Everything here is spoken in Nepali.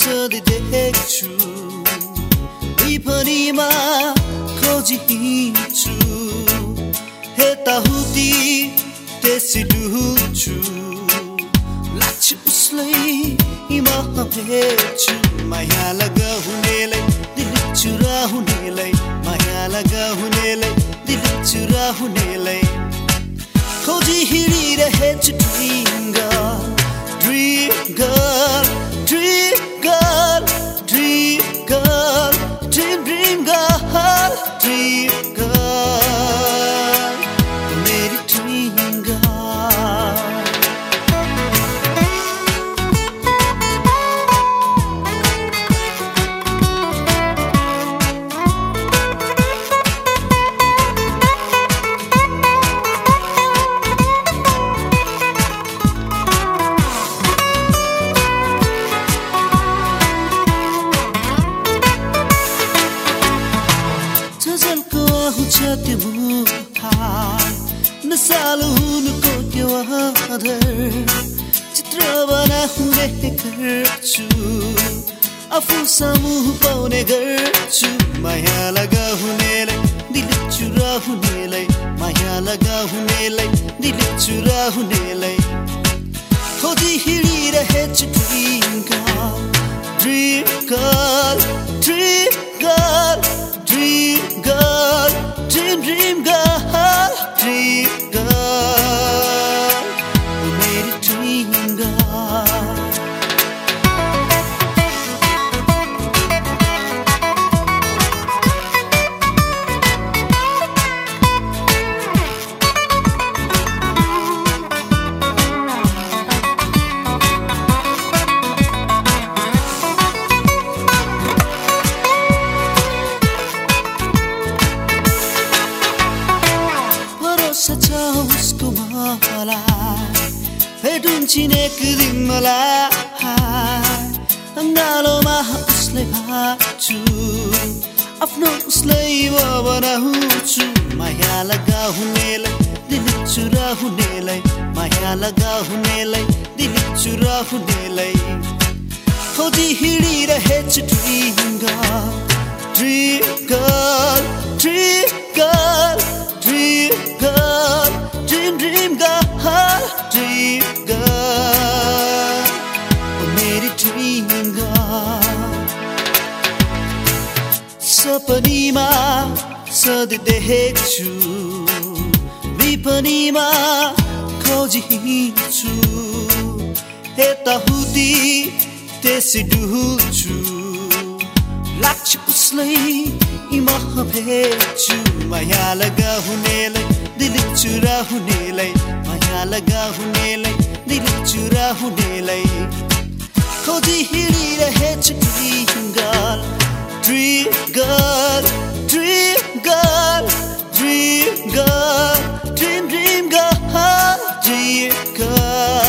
जसरी देख्छु विपरीमा खोजी हिँड्छु त्यसै डुब्छु लाग्छु उसलाई म भेट्छु माया लगाउनेलाई दिल चुरा हुनेलाई माया लगाउनेलाई दिल चुरा हुनेलाई खोजी हिँडिरहेछु ड्रिम गर्ल ड्रिम गर्ल हुनुको त्यो आधार चित्र बनाउने गर्छु। आफू समूह पाउने गर्छु। माया लगाउनेलाई दिल चुराउनेलाई माया लगाउनेलाई दिल चुराउनेलाई खोजी मेरी ड्रिम चिनेक मलाई अङ्गालोमा उसलाई भाग्छु आफ्नो उसलाई बनाउँछु माया लगाउनेलाई दिल चुराउनेलाई माया लगाउनेलाई दिल चुराउनेलाई खोजी हिँडिरहेछु dream girl dream girl dream girl dream girl dream dream girl सपनीमा सधैँ देख्छु विपनीमा खोजिन्छु यताउति त्यसै डुल्छु लाग्छ उसलाई म भेट्छु। माया लगाउनेलाई दिल चुराउनेलाई माया लगाउनेलाई दिल चुराउनेलाई। खोजी हिँडिरहेछु Dream girl, dream girl, dream girl, dream dream girl, dream girl.